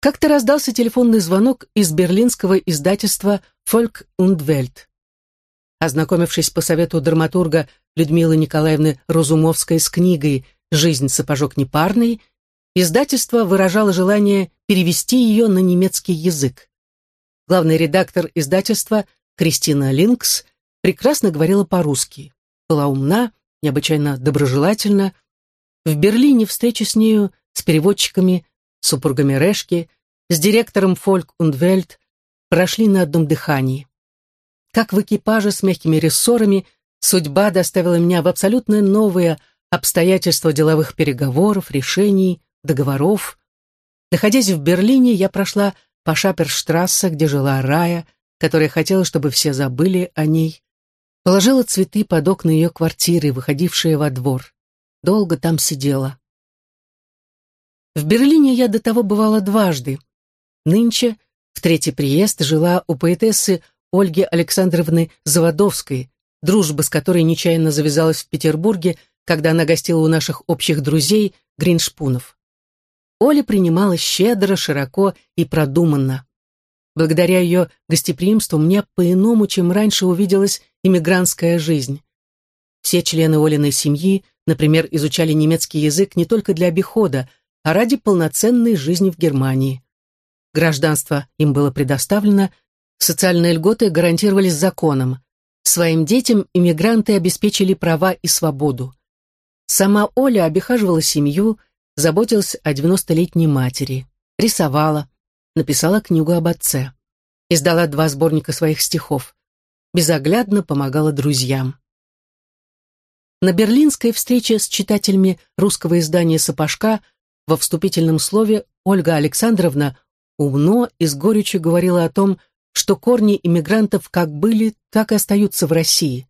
Как-то раздался телефонный звонок из берлинского издательства «Фольк und Welt». Ознакомившись по совету драматурга Людмилы Николаевны Розумовской с книгой «Жизнь сапожок непарный», издательство выражало желание перевести ее на немецкий язык. Главный редактор издательства Кристина Линкс прекрасно говорила по-русски, была умна, необычайно доброжелательна. В Берлине встреча с нею, с переводчиками, супругами Решки, с директором Фольк und прошли на одном дыхании. Как в экипаже с мягкими рессорами, судьба доставила меня в абсолютно новые обстоятельства деловых переговоров, решений, договоров. Находясь в Берлине, я прошла по Шаперштрассе, где жила Рая, которая хотела, чтобы все забыли о ней. Положила цветы под окна ее квартиры, выходившие во двор. Долго там сидела. В Берлине я до того бывала дважды. Нынче, в третий приезд, жила у поэтессы Ольги Александровны Заводовской, дружба с которой нечаянно завязалась в Петербурге, когда она гостила у наших общих друзей Гриншпунов. Оля принимала щедро, широко и продуманно. Благодаря ее гостеприимству мне по-иному, чем раньше увиделась иммигрантская жизнь. Все члены Олиной семьи, например, изучали немецкий язык не только для обихода, а ради полноценной жизни в Германии. Гражданство им было предоставлено, социальные льготы гарантировались законом. Своим детям иммигранты обеспечили права и свободу. Сама Оля обихаживала семью, заботилась о 90-летней матери, рисовала, написала книгу об отце, издала два сборника своих стихов, безоглядно помогала друзьям. На берлинской встрече с читателями русского издания «Сапожка» Во вступительном слове Ольга Александровна умно и с горечью говорила о том, что корни иммигрантов как были, так и остаются в России.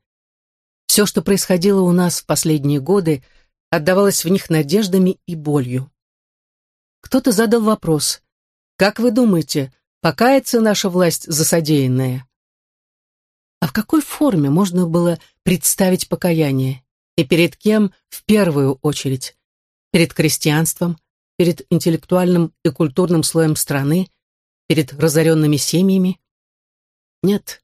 Все, что происходило у нас в последние годы, отдавалось в них надеждами и болью. Кто-то задал вопрос, «Как вы думаете, покается наша власть за содеянное?» А в какой форме можно было представить покаяние? И перед кем в первую очередь? Перед крестьянством, перед интеллектуальным и культурным слоем страны, перед разоренными семьями? Нет,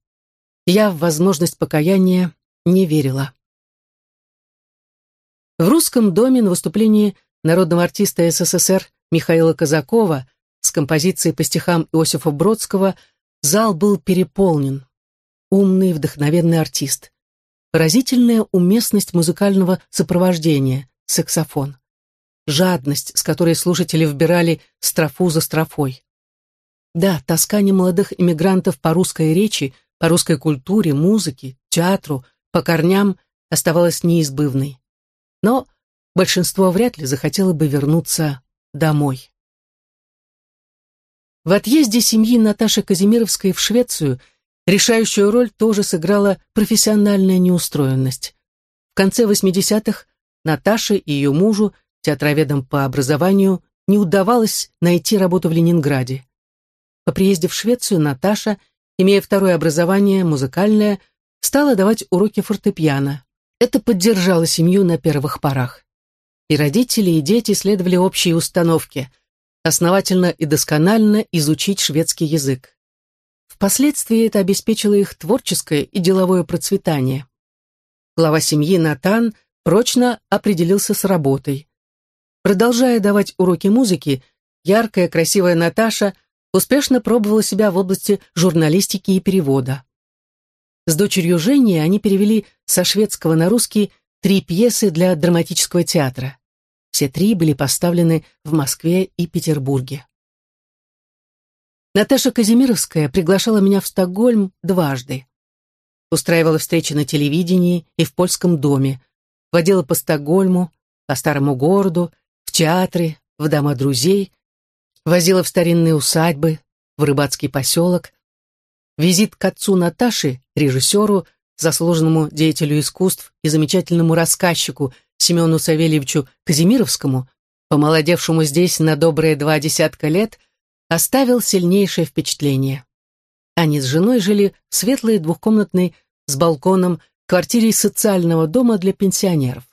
я в возможность покаяния не верила. В русском доме на выступлении народного артиста СССР Михаила Казакова с композицией по стихам Иосифа Бродского зал был переполнен. Умный, вдохновенный артист. Поразительная уместность музыкального сопровождения, саксофон жадность, с которой слушатели вбирали строфу за строфой. Да, тоска немолодых иммигрантов по русской речи, по русской культуре, музыке, театру, по корням оставалась неизбывной. Но большинство вряд ли захотело бы вернуться домой. В отъезде семьи Наташи Казимировской в Швецию решающую роль тоже сыграла профессиональная неустроенность. В конце 80-х Наташе и ее мужу театроведом по образованию, не удавалось найти работу в Ленинграде. По приезде в Швецию Наташа, имея второе образование, музыкальное, стала давать уроки фортепиано. Это поддержало семью на первых порах. И родители, и дети следовали общей установке – основательно и досконально изучить шведский язык. Впоследствии это обеспечило их творческое и деловое процветание. Глава семьи Натан прочно определился с работой. Продолжая давать уроки музыки, яркая, красивая Наташа успешно пробовала себя в области журналистики и перевода. С дочерью Женей они перевели со шведского на русский три пьесы для драматического театра. Все три были поставлены в Москве и Петербурге. Наташа Казимировская приглашала меня в Стокгольм дважды. Устраивала встречи на телевидении и в польском доме, водила по Стокгольму, по старому городу, театры, в дома друзей, возила в старинные усадьбы, в рыбацкий поселок. Визит к отцу Наташи, режиссеру, заслуженному деятелю искусств и замечательному рассказчику Семену Савельевичу Казимировскому, помолодевшему здесь на добрые два десятка лет, оставил сильнейшее впечатление. Они с женой жили в светлой двухкомнатной с балконом квартире социального дома для пенсионеров.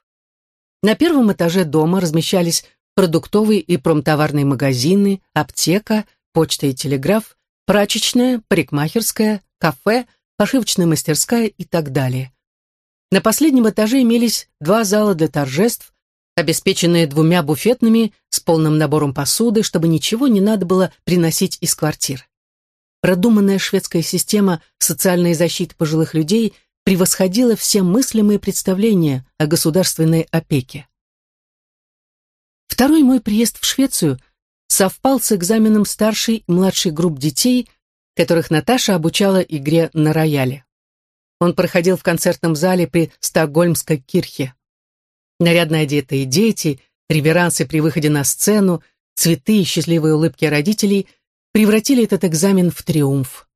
На первом этаже дома размещались продуктовые и промтоварные магазины, аптека, почта и телеграф, прачечная, парикмахерская, кафе, пошивочная мастерская и так далее. На последнем этаже имелись два зала для торжеств, обеспеченные двумя буфетными с полным набором посуды, чтобы ничего не надо было приносить из квартир. Продуманная шведская система социальной защиты пожилых людей превосходила все мыслимые представления о государственной опеке. Второй мой приезд в Швецию совпал с экзаменом старшей и младшей групп детей, которых Наташа обучала игре на рояле. Он проходил в концертном зале при Стокгольмской кирхе. Нарядно одетые дети, реверансы при выходе на сцену, цветы и счастливые улыбки родителей превратили этот экзамен в триумф.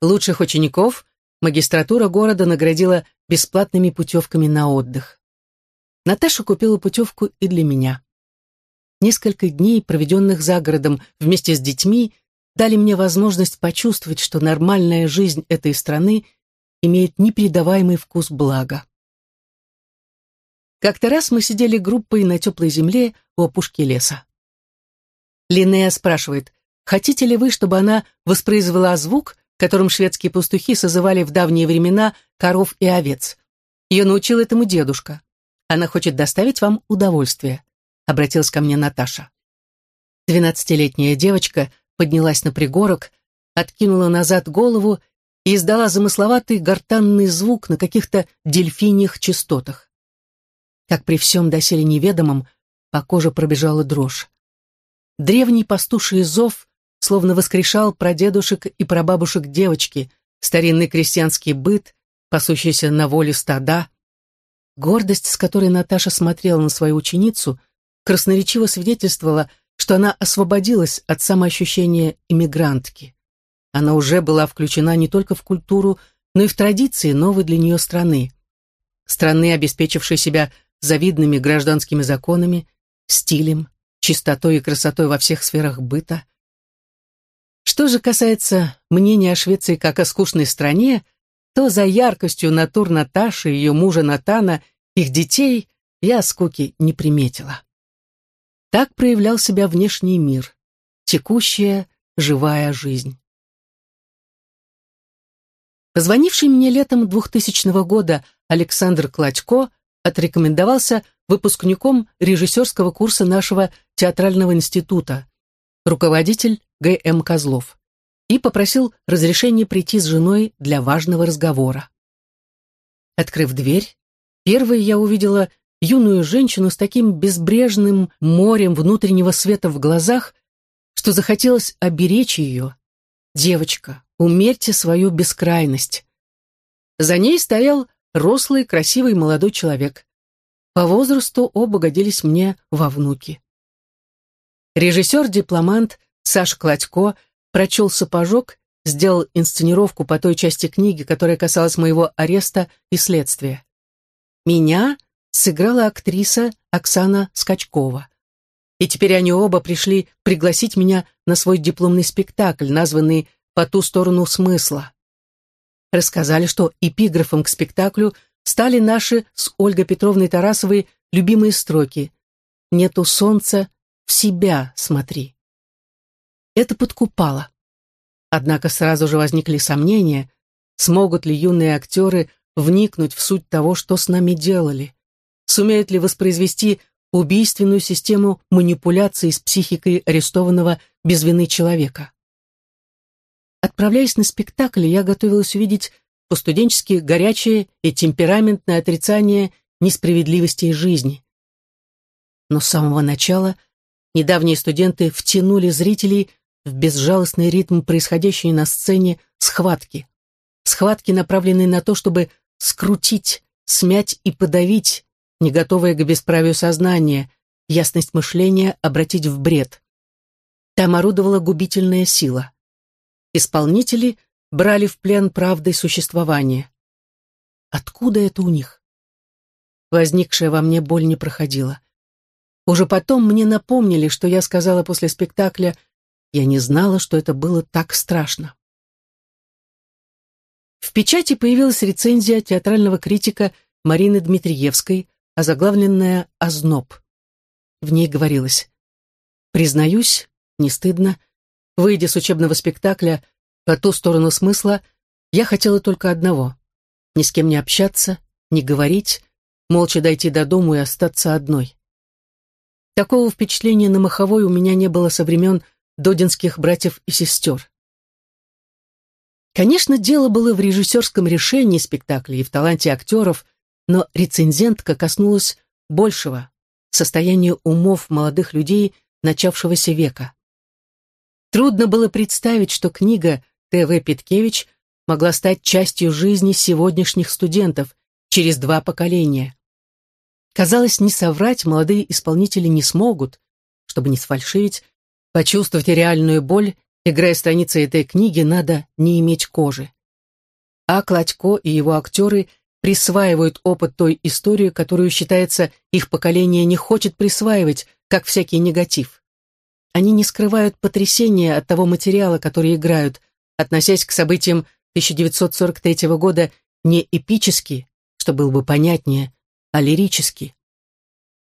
Лучших учеников магистратура города наградила бесплатными путевками на отдых. Наташа купила путевку и для меня. Несколько дней, проведенных за городом вместе с детьми, дали мне возможность почувствовать, что нормальная жизнь этой страны имеет непередаваемый вкус блага. Как-то раз мы сидели группой на теплой земле у опушки леса. Линнея спрашивает, хотите ли вы, чтобы она воспроизвела звук, которым шведские пастухи созывали в давние времена коров и овец? Ее научил этому дедушка. Она хочет доставить вам удовольствие обратилась ко мне Наташа. Двенадцатилетняя девочка поднялась на пригорок, откинула назад голову и издала замысловатый гортанный звук на каких-то дельфиньих частотах. Как при всем доселе неведомом, по коже пробежала дрожь. Древний пастуший зов словно воскрешал прадедушек и прабабушек девочки, старинный крестьянский быт, пасущийся на воле стада. Гордость, с которой Наташа смотрела на свою ученицу, красноречиво свидетельствовала, что она освободилась от самоощущения иммигрантки. Она уже была включена не только в культуру, но и в традиции новой для нее страны. Страны, обеспечившей себя завидными гражданскими законами, стилем, чистотой и красотой во всех сферах быта. Что же касается мнения о Швеции как о скучной стране, то за яркостью натур Наташи, ее мужа Натана, их детей я скуки не приметила. Так проявлял себя внешний мир, текущая, живая жизнь. Позвонивший мне летом 2000 года Александр Кладько отрекомендовался выпускником режиссерского курса нашего театрального института, руководитель Г.М. Козлов, и попросил разрешения прийти с женой для важного разговора. Открыв дверь, первой я увидела юную женщину с таким безбрежным морем внутреннего света в глазах, что захотелось оберечь ее. «Девочка, умерьте свою бескрайность». За ней стоял рослый, красивый молодой человек. По возрасту оба годились мне во внуки. Режиссер-дипломант Саша Кладько прочел «Сапожок», сделал инсценировку по той части книги, которая касалась моего ареста и следствия. Меня сыграла актриса Оксана Скачкова. И теперь они оба пришли пригласить меня на свой дипломный спектакль, названный «По ту сторону смысла». Рассказали, что эпиграфом к спектаклю стали наши с Ольгой Петровной Тарасовой любимые строки «Нету солнца, в себя смотри». Это подкупало. Однако сразу же возникли сомнения, смогут ли юные актеры вникнуть в суть того, что с нами делали сумеет ли воспроизвести убийственную систему манипуляций с психикой арестованного без вины человека. Отправляясь на спектакль, я готовилась увидеть по-студенчески горячее и темпераментное отрицание несправедливости жизни. Но с самого начала недавние студенты втянули зрителей в безжалостный ритм происходящей на сцене схватки. Схватки, направленные на то, чтобы скрутить, смять и подавить не готовое к бесправию сознание, ясность мышления обратить в бред. Там орудовала губительная сила. Исполнители брали в плен правдой существования. Откуда это у них? Возникшая во мне боль не проходила. Уже потом мне напомнили, что я сказала после спектакля, я не знала, что это было так страшно. В печати появилась рецензия театрального критика Марины Дмитриевской озаглавленная «Озноб». В ней говорилось «Признаюсь, не стыдно, выйдя с учебного спектакля по ту сторону смысла, я хотела только одного — ни с кем не общаться, не говорить, молча дойти до дому и остаться одной. Такого впечатления на Маховой у меня не было со времен додинских братьев и сестер. Конечно, дело было в режиссерском решении спектакля и в таланте актеров, но рецензентка коснулась большего — состояния умов молодых людей начавшегося века. Трудно было представить, что книга Т.В. Питкевич могла стать частью жизни сегодняшних студентов через два поколения. Казалось, не соврать молодые исполнители не смогут, чтобы не сфальшивить, почувствовать реальную боль, играя страницы этой книги, надо не иметь кожи. А Кладько и его актеры присваивают опыт той истории, которую, считается, их поколение не хочет присваивать, как всякий негатив. Они не скрывают потрясения от того материала, который играют, относясь к событиям 1943 года не эпически, что было бы понятнее, а лирически.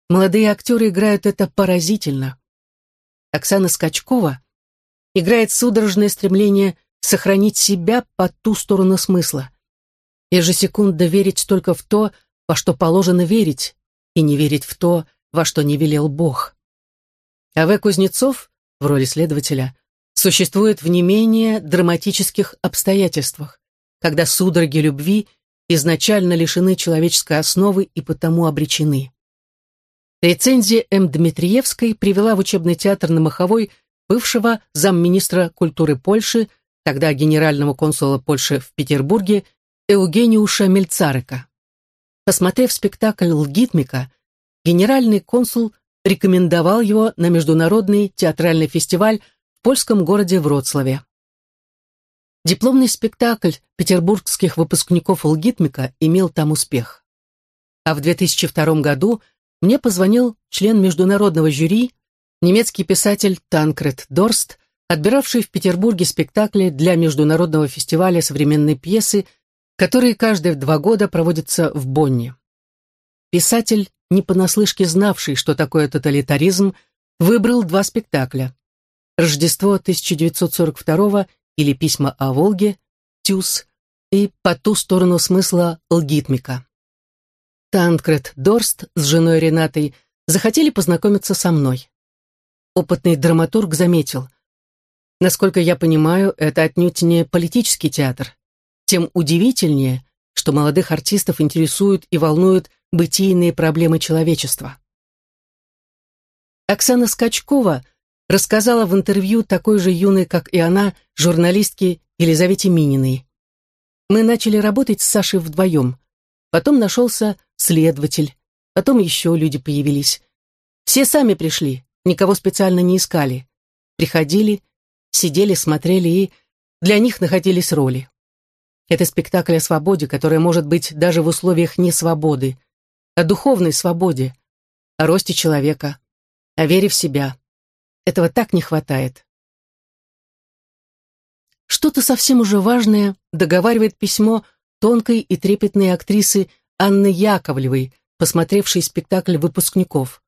Молодые актеры играют это поразительно. Оксана Скачкова играет судорожное стремление сохранить себя по ту сторону смысла. Ежесекундно верить только в то, во что положено верить, и не верить в то, во что не велел Бог. А В. Кузнецов в роли следователя существует в не менее драматических обстоятельствах, когда судороги любви изначально лишены человеческой основы и потому обречены. Рецензия М. Дмитриевской привела в учебный театр на Маховой бывшего замминистра культуры Польши, тогда генерального консула Польши в Петербурге, Евгениуша Мельцарика. Посмотрев спектакль «Лгитмика», генеральный консул рекомендовал его на международный театральный фестиваль в польском городе Вроцлаве. Дипломный спектакль петербургских выпускников Лгитмика имел там успех. А в 2002 году мне позвонил член международного жюри, немецкий писатель Танкред Дорст, отбиравший в Петербурге спектакли для международного фестиваля современной пьесы, которые каждые два года проводятся в Бонне. Писатель не понаслышке знавший, что такое тоталитаризм, выбрал два спектакля. «Рождество 1942» или «Письма о Волге» Тюс и «По ту сторону смысла Лгитмика». Танкред Дорст с женой Ренатой захотели познакомиться со мной. Опытный драматург заметил, насколько я понимаю, это отнюдь не политический театр. Тем удивительнее, что молодых артистов интересуют и волнуют бытийные проблемы человечества. Оксана Скачкова рассказала в интервью такой же юной, как и она, журналистке Елизавете Мининой. Мы начали работать с Сашей вдвоем. Потом нашелся следователь. Потом еще люди появились. Все сами пришли, никого специально не искали. Приходили, сидели, смотрели и для них находились роли. Это спектакль о свободе, которая может быть даже в условиях несвободы о духовной свободе, о росте человека, о вере в себя. Этого так не хватает. Что-то совсем уже важное договаривает письмо тонкой и трепетной актрисы Анны Яковлевой, посмотревшей спектакль выпускников.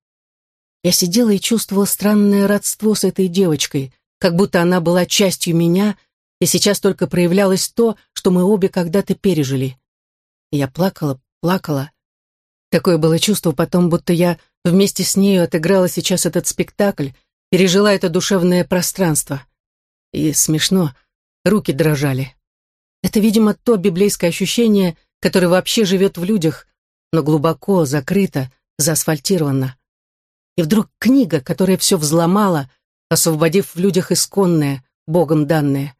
Я сидела и чувствовала странное родство с этой девочкой, как будто она была частью меня, и сейчас только проявлялось то, что мы обе когда-то пережили. Я плакала, плакала, Такое было чувство потом, будто я вместе с нею отыграла сейчас этот спектакль, пережила это душевное пространство. И смешно, руки дрожали. Это, видимо, то библейское ощущение, которое вообще живет в людях, но глубоко, закрыто, заасфальтировано. И вдруг книга, которая все взломала, освободив в людях исконное, Богом данное.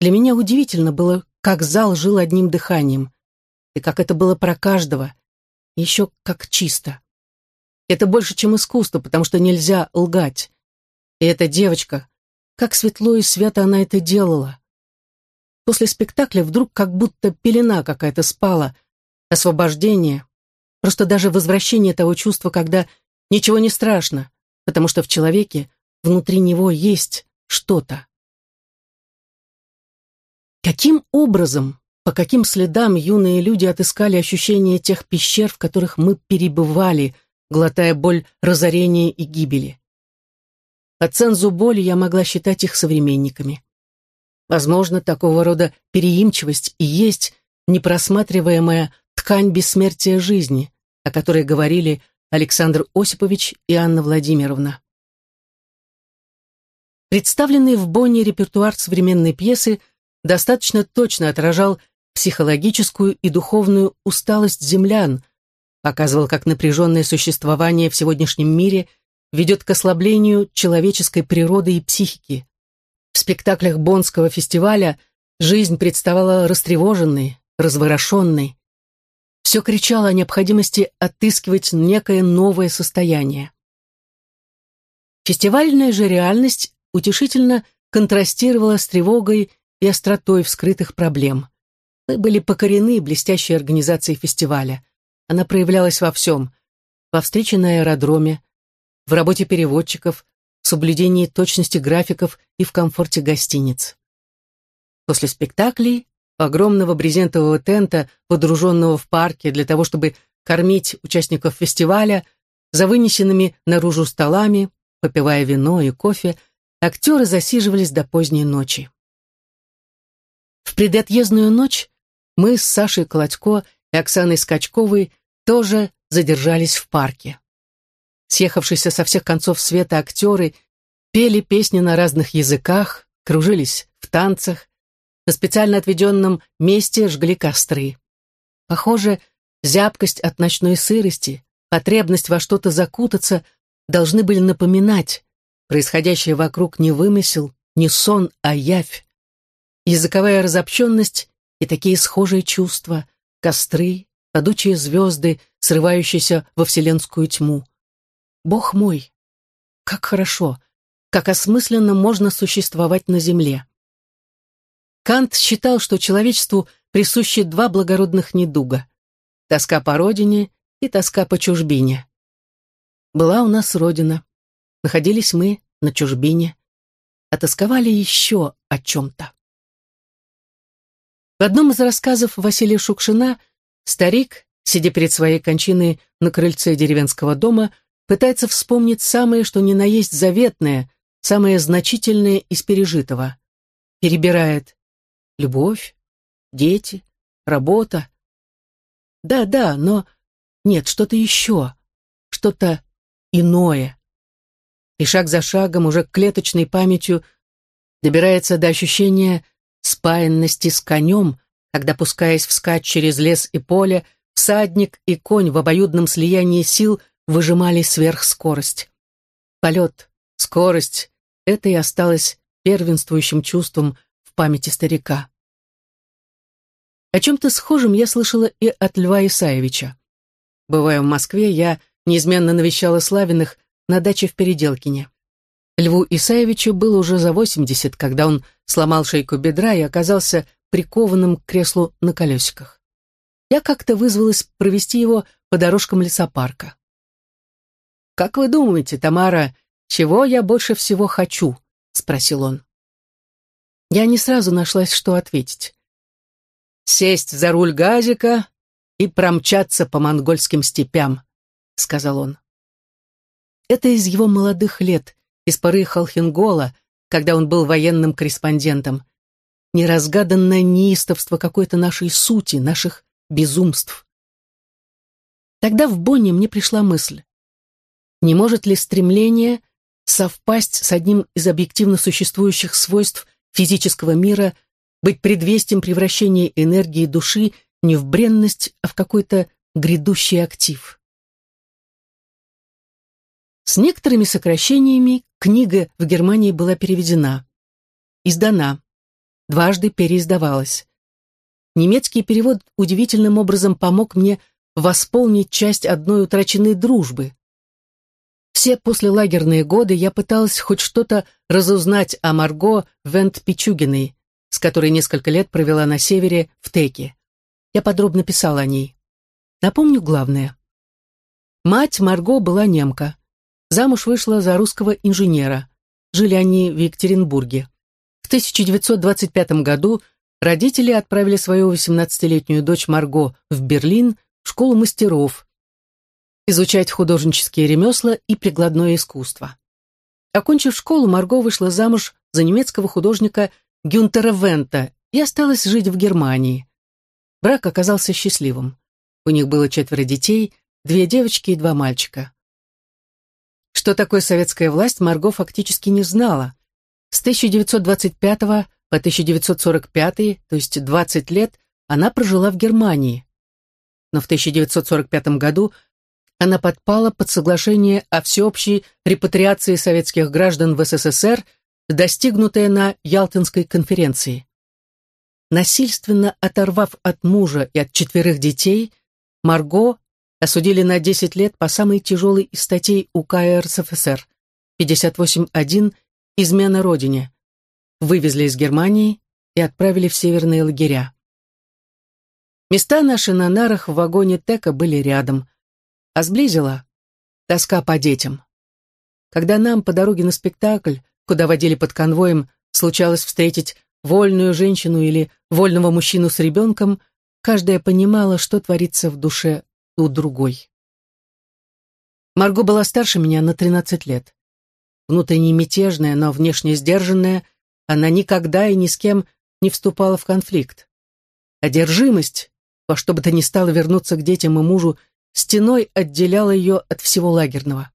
Для меня удивительно было, как зал жил одним дыханием, и как это было про каждого, еще как чисто. Это больше, чем искусство, потому что нельзя лгать. И эта девочка, как светло и свято она это делала. После спектакля вдруг как будто пелена какая-то спала, освобождение, просто даже возвращение того чувства, когда ничего не страшно, потому что в человеке внутри него есть что-то. Каким образом по каким следам юные люди отыскали ощущение тех пещер, в которых мы перебывали, глотая боль разорения и гибели? по цензу боли я могла считать их современниками. Возможно, такого рода переимчивость и есть непросматриваемая ткань бессмертия жизни, о которой говорили Александр Осипович и Анна Владимировна. Представленный в Бонне репертуар современной пьесы достаточно точно отражал психологическую и духовную усталость землян, показывал, как напряженное существование в сегодняшнем мире ведет к ослаблению человеческой природы и психики. В спектаклях Боннского фестиваля жизнь представала растревоженной, разворошенной. Все кричало о необходимости отыскивать некое новое состояние. Фестивальная же реальность утешительно контрастировала с тревогой и остротой вскрытых проблем. Мы были покорены блестящей организацией фестиваля. Она проявлялась во всем. Во встрече на аэродроме, в работе переводчиков, в соблюдении точности графиков и в комфорте гостиниц. После спектаклей, огромного брезентового тента, подруженного в парке для того, чтобы кормить участников фестиваля, за вынесенными наружу столами, попивая вино и кофе, актеры засиживались до поздней ночи. В предотъездную ночь мы с Сашей Колодько и Оксаной Скачковой тоже задержались в парке. Съехавшиеся со всех концов света актеры пели песни на разных языках, кружились в танцах, на специально отведенном месте жгли костры. Похоже, зябкость от ночной сырости, потребность во что-то закутаться должны были напоминать, происходящее вокруг не вымысел, не сон, а явь. Языковая разобщенность и такие схожие чувства, костры, падучие звезды, срывающиеся во вселенскую тьму. Бог мой, как хорошо, как осмысленно можно существовать на земле. Кант считал, что человечеству присущи два благородных недуга — тоска по родине и тоска по чужбине. Была у нас родина, находились мы на чужбине, отосковали еще о чем-то. В одном из рассказов Василия Шукшина старик, сидя перед своей кончиной на крыльце деревенского дома, пытается вспомнить самое, что ни на есть заветное, самое значительное из пережитого. Перебирает любовь, дети, работа. Да, да, но нет, что-то еще, что-то иное. И шаг за шагом, уже клеточной памятью, добирается до ощущения спаянности с конем, когда, пускаясь вскачь через лес и поле, всадник и конь в обоюдном слиянии сил выжимали сверхскорость. Полет, скорость — это и осталось первенствующим чувством в памяти старика. О чем-то схожем я слышала и от Льва Исаевича. Бывая в Москве, я неизменно навещала Славиных на даче в Переделкине. Льву Исаевичу было уже за 80, когда он сломал шейку бедра и оказался прикованным к креслу на колесиках. Я как-то вызвалась провести его по дорожкам лесопарка. «Как вы думаете, Тамара, чего я больше всего хочу?» — спросил он. Я не сразу нашлась, что ответить. «Сесть за руль газика и промчаться по монгольским степям», — сказал он. Это из его молодых лет, из поры Халхингола, когда он был военным корреспондентом. Неразгаданное неистовство какой-то нашей сути, наших безумств. Тогда в Бонне мне пришла мысль. Не может ли стремление совпасть с одним из объективно существующих свойств физического мира, быть предвестием превращения энергии души не в бренность, а в какой-то грядущий актив? С некоторыми сокращениями книга в Германии была переведена, издана, дважды переиздавалась. Немецкий перевод удивительным образом помог мне восполнить часть одной утраченной дружбы. Все послелагерные годы я пыталась хоть что-то разузнать о Марго Вент-Пичугиной, с которой несколько лет провела на севере, в Теке. Я подробно писала о ней. Напомню главное. Мать Марго была немка. Замуж вышла за русского инженера. Жили они в Екатеринбурге. В 1925 году родители отправили свою 18-летнюю дочь Марго в Берлин в школу мастеров, изучать художнические ремесла и прикладное искусство. Окончив школу, Марго вышла замуж за немецкого художника Гюнтера Вента и осталась жить в Германии. Брак оказался счастливым. У них было четверо детей, две девочки и два мальчика. Что такое советская власть, Марго фактически не знала. С 1925 по 1945, то есть 20 лет, она прожила в Германии. Но в 1945 году она подпала под соглашение о всеобщей репатриации советских граждан в СССР, достигнутое на Ялтинской конференции. Насильственно оторвав от мужа и от четверых детей, Марго осудили на 10 лет по самой тяжелой из статей УК РСФСР 58.1 «Измена Родине». Вывезли из Германии и отправили в северные лагеря. Места наши на нарах в вагоне Тека были рядом, а сблизила тоска по детям. Когда нам по дороге на спектакль, куда водили под конвоем, случалось встретить вольную женщину или вольного мужчину с ребенком, каждая понимала, что творится в душе у другой. Марго была старше меня на 13 лет. Внутренне мятежная, но внешне сдержанная, она никогда и ни с кем не вступала в конфликт. Одержимость, во что бы то ни стало вернуться к детям и мужу, стеной отделяла ее от всего лагерного.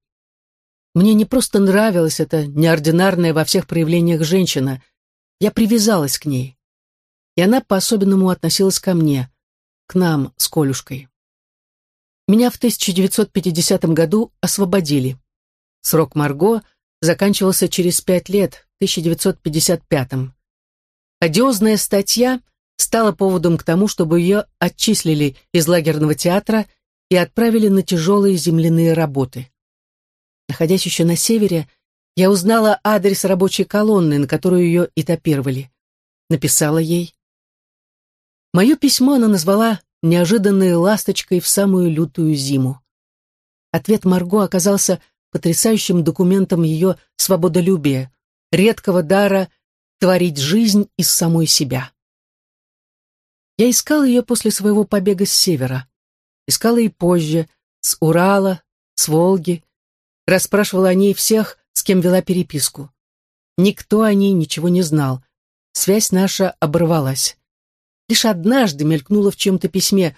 Мне не просто нравилась эта неординарная во всех проявлениях женщина, я привязалась к ней. И она по-особенному относилась ко мне, к нам с Колюшкой. Меня в 1950 году освободили. Срок Марго заканчивался через пять лет, в 1955. Одиозная статья стала поводом к тому, чтобы ее отчислили из лагерного театра и отправили на тяжелые земляные работы. Находясь еще на севере, я узнала адрес рабочей колонны, на которую ее этапировали. Написала ей. Мое письмо она назвала неожиданной ласточкой в самую лютую зиму. Ответ Марго оказался потрясающим документом ее свободолюбия, редкого дара творить жизнь из самой себя. Я искал ее после своего побега с севера. Искала и позже, с Урала, с Волги. Расспрашивала о ней всех, с кем вела переписку. Никто о ней ничего не знал. Связь наша оборвалась. Лишь однажды мелькнуло в чем-то письме.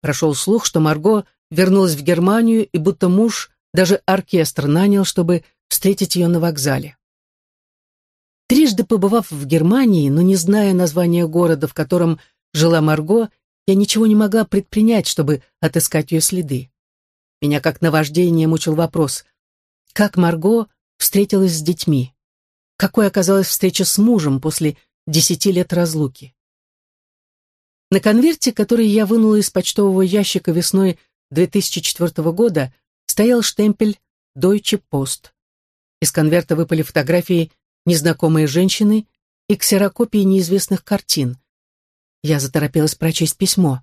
Прошел слух, что Марго вернулась в Германию, и будто муж даже оркестр нанял, чтобы встретить ее на вокзале. Трижды побывав в Германии, но не зная названия города, в котором жила Марго, я ничего не могла предпринять, чтобы отыскать ее следы. Меня как наваждение мучил вопрос, как Марго встретилась с детьми? Какой оказалась встреча с мужем после десяти лет разлуки? На конверте, который я вынула из почтового ящика весной 2004 года, стоял штемпель «Deutsche Post». Из конверта выпали фотографии незнакомой женщины и ксерокопии неизвестных картин. Я заторопилась прочесть письмо.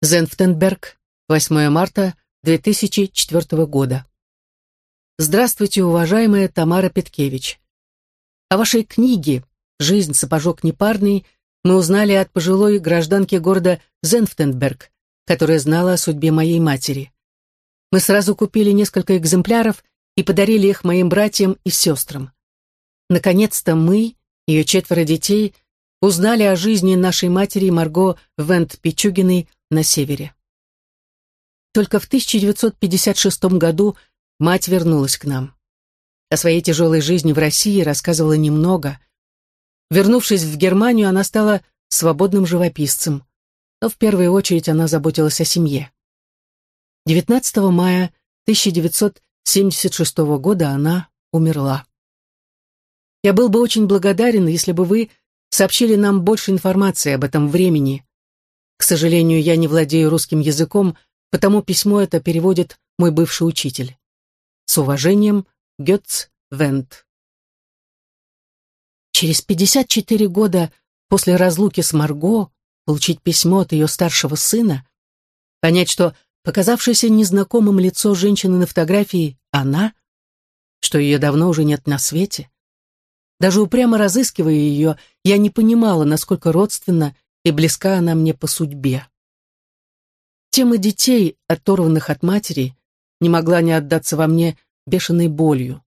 Зенфтенберг, 8 марта 2004 года. Здравствуйте, уважаемая Тамара Петкевич. О вашей книге «Жизнь сапожок непарный» мы узнали от пожилой гражданки города Зенфтенберг, которая знала о судьбе моей матери. Мы сразу купили несколько экземпляров и подарили их моим братьям и сестрам. Наконец-то мы, ее четверо детей, узнали о жизни нашей матери Марго Вент-Пичугиной на севере. Только в 1956 году мать вернулась к нам. О своей тяжелой жизни в России рассказывала немного. Вернувшись в Германию, она стала свободным живописцем, но в первую очередь она заботилась о семье. 19 мая 1976 года она умерла. Я был бы очень благодарен, если бы вы сообщили нам больше информации об этом времени. К сожалению, я не владею русским языком, потому письмо это переводит мой бывший учитель. С уважением, Гетц Вент. Через 54 года после разлуки с Марго получить письмо от ее старшего сына, понять, что показавшееся незнакомым лицо женщины на фотографии она, что ее давно уже нет на свете, даже упрямо разыскивая ее, я не понимала, насколько родственна и близка она мне по судьбе. Тема детей, оторванных от матери, не могла не отдаться во мне бешеной болью.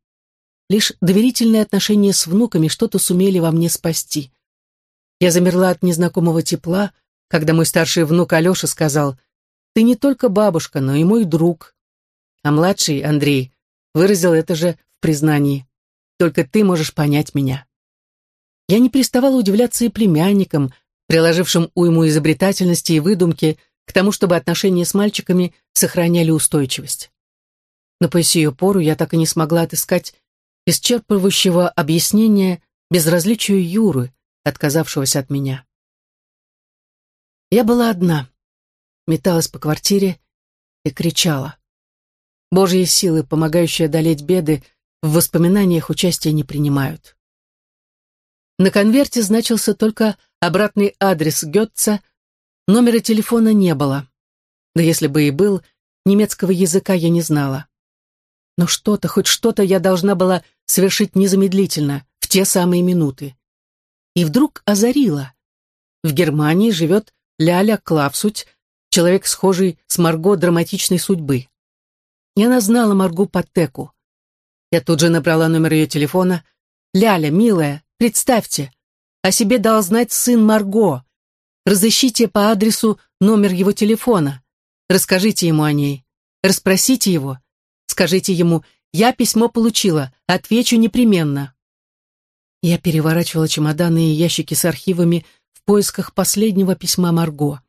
лишь доверительные отношения с внуками что-то сумели во мне спасти. Я замерла от незнакомого тепла, когда мой старший внук Алеша сказал, «Ты не только бабушка, но и мой друг». А младший, Андрей, выразил это же в признании. «Только ты можешь понять меня». Я не переставала удивляться и племянникам, приложившим уйму изобретательности и выдумки к тому, чтобы отношения с мальчиками сохраняли устойчивость. Но по сию пору я так и не смогла отыскать исчерпывающего объяснения безразличию Юры, отказавшегося от меня. Я была одна, металась по квартире и кричала. Божьи силы, помогающие одолеть беды, в воспоминаниях участия не принимают. На конверте значился только обратный адрес Гетца, номера телефона не было. Да если бы и был, немецкого языка я не знала. Но что-то, хоть что-то я должна была совершить незамедлительно, в те самые минуты. И вдруг озарила. В Германии живет Ляля Клавсуть, человек, схожий с Марго драматичной судьбы. И она знала Марго по теку. Я тут же набрала номер ее телефона. «Ляля, милая, представьте, о себе дал знать сын Марго. Разыщите по адресу номер его телефона. Расскажите ему о ней. Расспросите его. Скажите ему, я письмо получила, отвечу непременно». Я переворачивала чемоданы и ящики с архивами, поисках последнего письма Марго.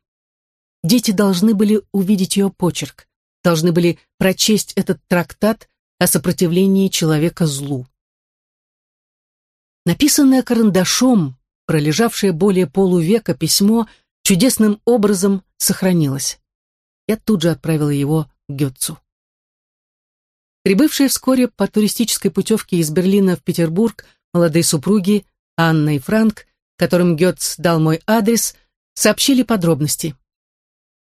Дети должны были увидеть ее почерк, должны были прочесть этот трактат о сопротивлении человека злу. Написанное карандашом, пролежавшее более полувека письмо, чудесным образом сохранилось. Я тут же отправила его к Гетцу. Прибывшие вскоре по туристической путевке из Берлина в Петербург молодые супруги Анна и Франк которым Гетц дал мой адрес, сообщили подробности.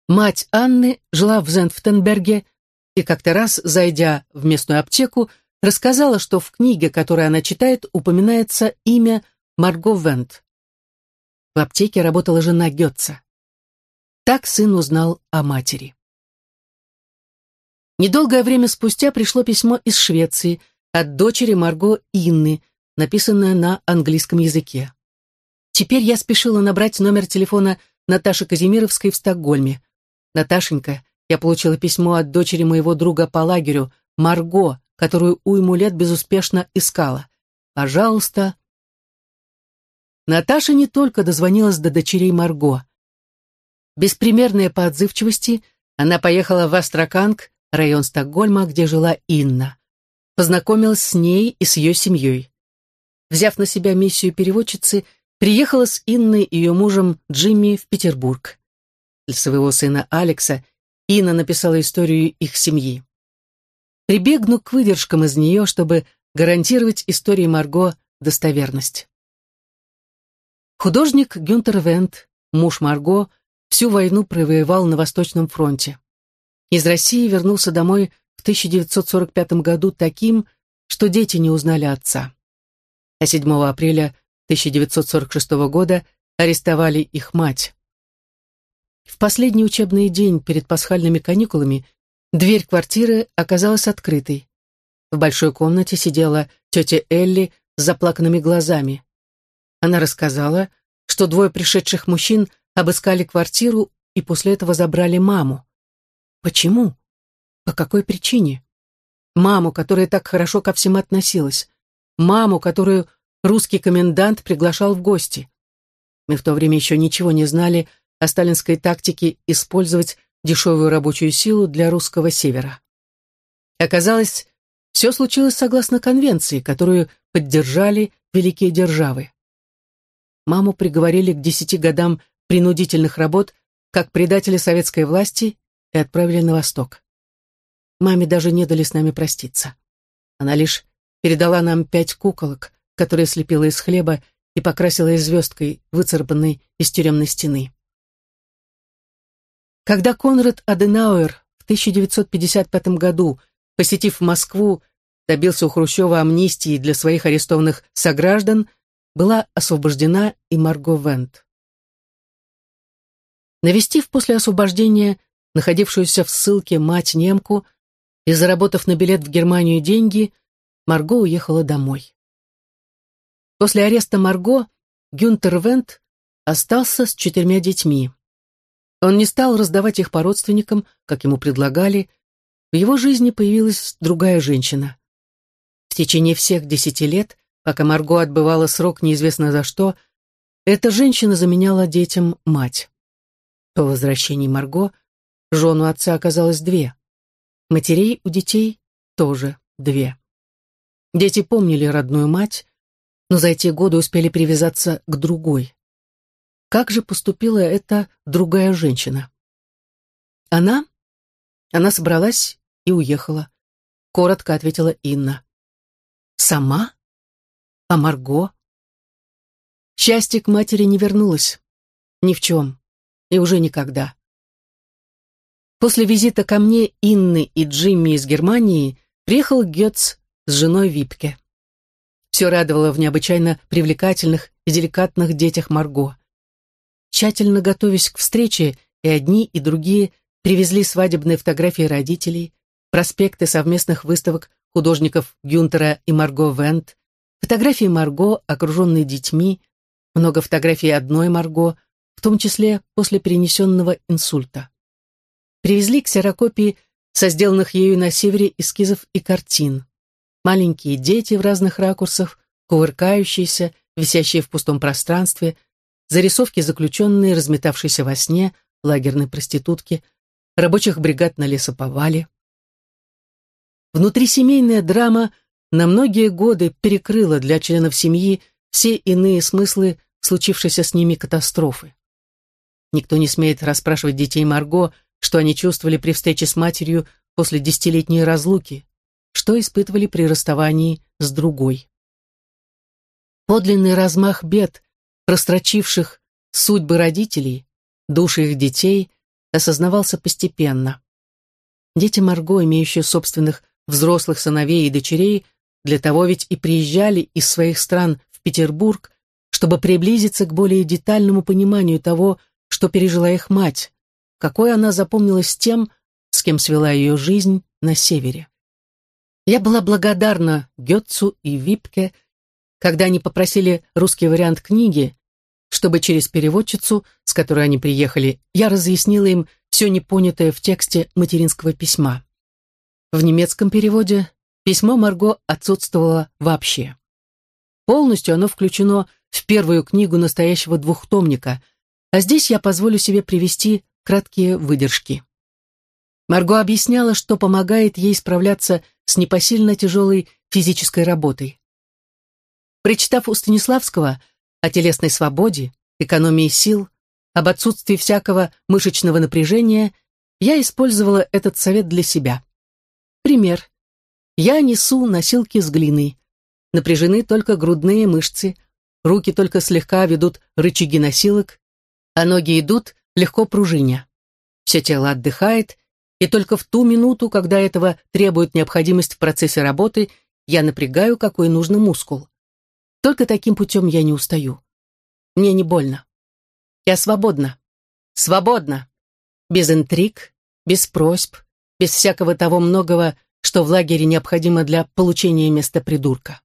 Мать Анны жила в Зенфтенберге и как-то раз, зайдя в местную аптеку, рассказала, что в книге, которую она читает, упоминается имя Марго Вент. В аптеке работала жена Гетца. Так сын узнал о матери. Недолгое время спустя пришло письмо из Швеции от дочери Марго Инны, написанное на английском языке. Теперь я спешила набрать номер телефона Наташи Казимировской в Стокгольме. «Наташенька, я получила письмо от дочери моего друга по лагерю, Марго, которую уйму лет безуспешно искала. Пожалуйста». Наташа не только дозвонилась до дочерей Марго. Беспримерная по отзывчивости, она поехала в Астраканг, район Стокгольма, где жила Инна. Познакомилась с ней и с ее семьей. Взяв на себя миссию переводчицы, приехала с Инной и ее мужем Джимми в Петербург. Для своего сына Алекса Инна написала историю их семьи. Прибегну к выдержкам из нее, чтобы гарантировать истории Марго достоверность. Художник Гюнтер Вент, муж Марго, всю войну провоевал на Восточном фронте. Из России вернулся домой в 1945 году таким, что дети не узнали отца. А 7 апреля 1946 года арестовали их мать. В последний учебный день перед пасхальными каникулами дверь квартиры оказалась открытой. В большой комнате сидела тетя Элли с заплаканными глазами. Она рассказала, что двое пришедших мужчин обыскали квартиру и после этого забрали маму. Почему? По какой причине? Маму, которая так хорошо ко всем относилась. Маму, которую русский комендант приглашал в гости. Мы в то время еще ничего не знали о сталинской тактике использовать дешевую рабочую силу для русского севера. Оказалось, все случилось согласно конвенции, которую поддержали великие державы. Маму приговорили к десяти годам принудительных работ как предателя советской власти и отправили на восток. Маме даже не дали с нами проститься. Она лишь передала нам пять куколок, которое слепила из хлеба и покрасила звездкой, выцарапанной из тюремной стены. Когда Конрад Аденауэр в 1955 году, посетив Москву, добился у Хрущева амнистии для своих арестованных сограждан, была освобождена и Марго Вент. Навестив после освобождения находившуюся в ссылке мать-немку и заработав на билет в Германию деньги, Марго уехала домой. После ареста Марго Гюнтер Вент остался с четырьмя детьми. Он не стал раздавать их по родственникам, как ему предлагали. В его жизни появилась другая женщина. В течение всех десяти лет, пока Марго отбывала срок неизвестно за что, эта женщина заменяла детям мать. По возвращении Марго жен у отца оказалось две. Матерей у детей тоже две. Дети помнили родную мать, но за эти годы успели привязаться к другой. Как же поступила эта другая женщина? Она? Она собралась и уехала. Коротко ответила Инна. Сама? А Марго? Счастье к матери не вернулось. Ни в чем. И уже никогда. После визита ко мне Инны и Джимми из Германии приехал Гетц с женой Випке. Все радовало в необычайно привлекательных и деликатных детях Марго. Тщательно готовясь к встрече, и одни, и другие привезли свадебные фотографии родителей, проспекты совместных выставок художников Гюнтера и Марго Вент, фотографии Марго, окруженные детьми, много фотографий одной Марго, в том числе после перенесенного инсульта. Привезли ксерокопии со сделанных ею на севере эскизов и картин. Маленькие дети в разных ракурсах, кувыркающиеся, висящие в пустом пространстве – зарисовки заключенные, разметавшиеся во сне, лагерной проститутки, рабочих бригад на лесоповале. Внутрисемейная драма на многие годы перекрыла для членов семьи все иные смыслы случившейся с ними катастрофы. Никто не смеет расспрашивать детей Марго, что они чувствовали при встрече с матерью после десятилетней разлуки, что испытывали при расставании с другой. Подлинный размах бед, прострочивших судьбы родителей, души их детей, осознавался постепенно. Дети Марго, имеющие собственных взрослых сыновей и дочерей, для того ведь и приезжали из своих стран в Петербург, чтобы приблизиться к более детальному пониманию того, что пережила их мать, какой она запомнилась тем, с кем свела ее жизнь на севере. Я была благодарна Гетцу и Випке, когда они попросили русский вариант книги, чтобы через переводчицу, с которой они приехали, я разъяснила им все непонятое в тексте материнского письма. В немецком переводе письмо Марго отсутствовало вообще. Полностью оно включено в первую книгу настоящего двухтомника, а здесь я позволю себе привести краткие выдержки. Марго объясняла, что помогает ей справляться с непосильно тяжелой физической работой. Прочитав у Станиславского о телесной свободе, экономии сил, об отсутствии всякого мышечного напряжения, я использовала этот совет для себя. Пример. Я несу носилки с глиной. Напряжены только грудные мышцы, руки только слегка ведут рычаги носилок, а ноги идут легко пружиня. Все тело отдыхает, и только в ту минуту, когда этого требует необходимость в процессе работы, я напрягаю какой нужно мускул. Только таким путем я не устаю. Мне не больно. Я свободна. Свободна. Без интриг, без просьб, без всякого того многого, что в лагере необходимо для получения места придурка.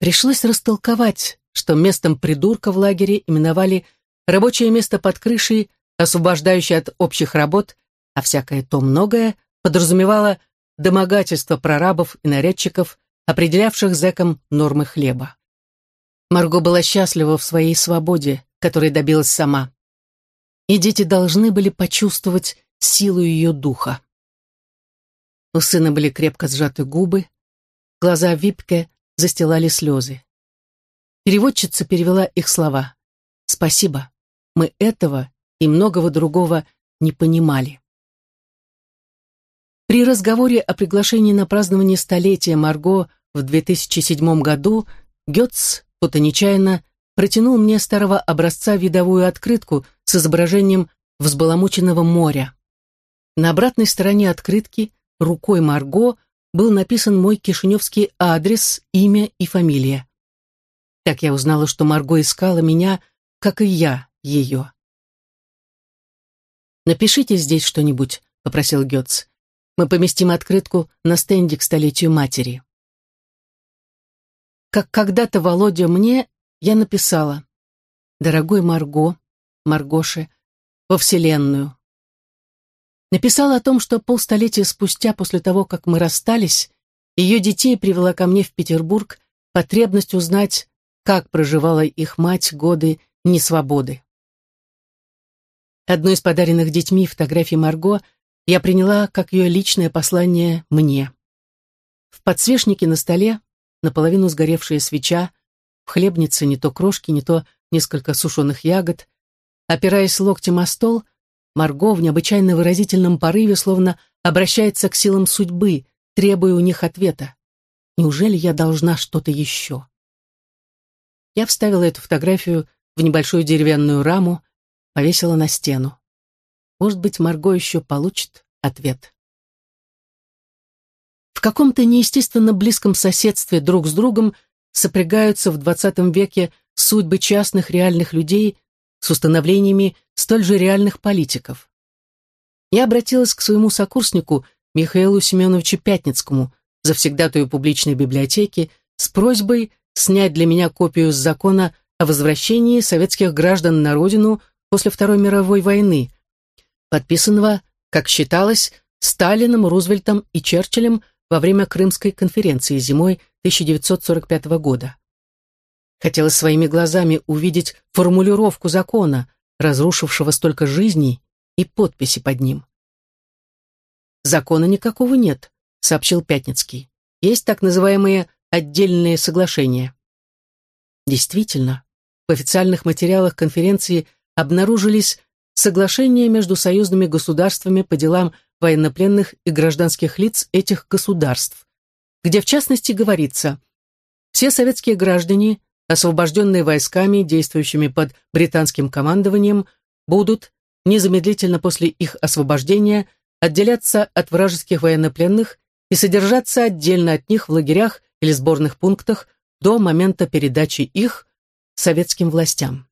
Пришлось растолковать, что местом придурка в лагере именовали рабочее место под крышей, освобождающее от общих работ, а всякое то многое подразумевало домогательство прорабов и нарядчиков, определявших зэкам нормы хлеба. Марго была счастлива в своей свободе, которой добилась сама. И дети должны были почувствовать силу ее духа. У сына были крепко сжаты губы, глаза Випке застилали слезы. Переводчица перевела их слова. «Спасибо, мы этого и многого другого не понимали». При разговоре о приглашении на празднование столетия Марго в 2007 году Гетц, будто нечаянно, протянул мне старого образца видовую открытку с изображением взбаламученного моря. На обратной стороне открытки рукой Марго был написан мой кишиневский адрес, имя и фамилия. Так я узнала, что Марго искала меня, как и я ее. «Напишите здесь что-нибудь», — попросил Гетц. мы поместим открытку на стенде к столетию матери. Как когда-то Володя мне, я написала «Дорогой Марго, Маргоше, во Вселенную». Написала о том, что полстолетия спустя, после того, как мы расстались, ее детей привела ко мне в Петербург потребность узнать, как проживала их мать годы несвободы. Одну из подаренных детьми фотографий Марго я приняла как ее личное послание мне. В подсвечнике на столе наполовину сгоревшая свеча, в хлебнице не то крошки, не то несколько сушеных ягод. Опираясь локтем о стол, Марго в необычайно выразительном порыве словно обращается к силам судьбы, требуя у них ответа. Неужели я должна что-то еще? Я вставила эту фотографию в небольшую деревянную раму, повесила на стену. Может быть, Марго еще получит ответ. В каком-то неестественно близком соседстве друг с другом сопрягаются в XX веке судьбы частных реальных людей с установлениями столь же реальных политиков. Я обратилась к своему сокурснику Михаилу Семеновичу Пятницкому, завсегдатую публичной библиотеки, с просьбой снять для меня копию с закона о возвращении советских граждан на родину после Второй мировой войны, подписанного, как считалось, Сталином, Рузвельтом и Черчиллем во время Крымской конференции зимой 1945 года. Хотелось своими глазами увидеть формулировку закона, разрушившего столько жизней, и подписи под ним. «Закона никакого нет», — сообщил Пятницкий. «Есть так называемые отдельные соглашения». Действительно, в официальных материалах конференции обнаружились соглашения между союзными государствами по делам военнопленных и гражданских лиц этих государств, где в частности говорится «Все советские граждане, освобожденные войсками, действующими под британским командованием, будут незамедлительно после их освобождения отделяться от вражеских военнопленных и содержаться отдельно от них в лагерях или сборных пунктах до момента передачи их советским властям.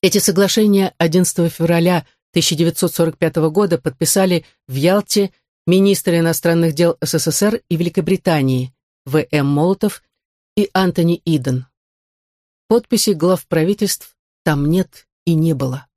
Эти соглашения 11 февраля 1945 года подписали в Ялте министры иностранных дел СССР и Великобритании В.М. Молотов и Антони Иден. Подписи глав правительств там нет и не было.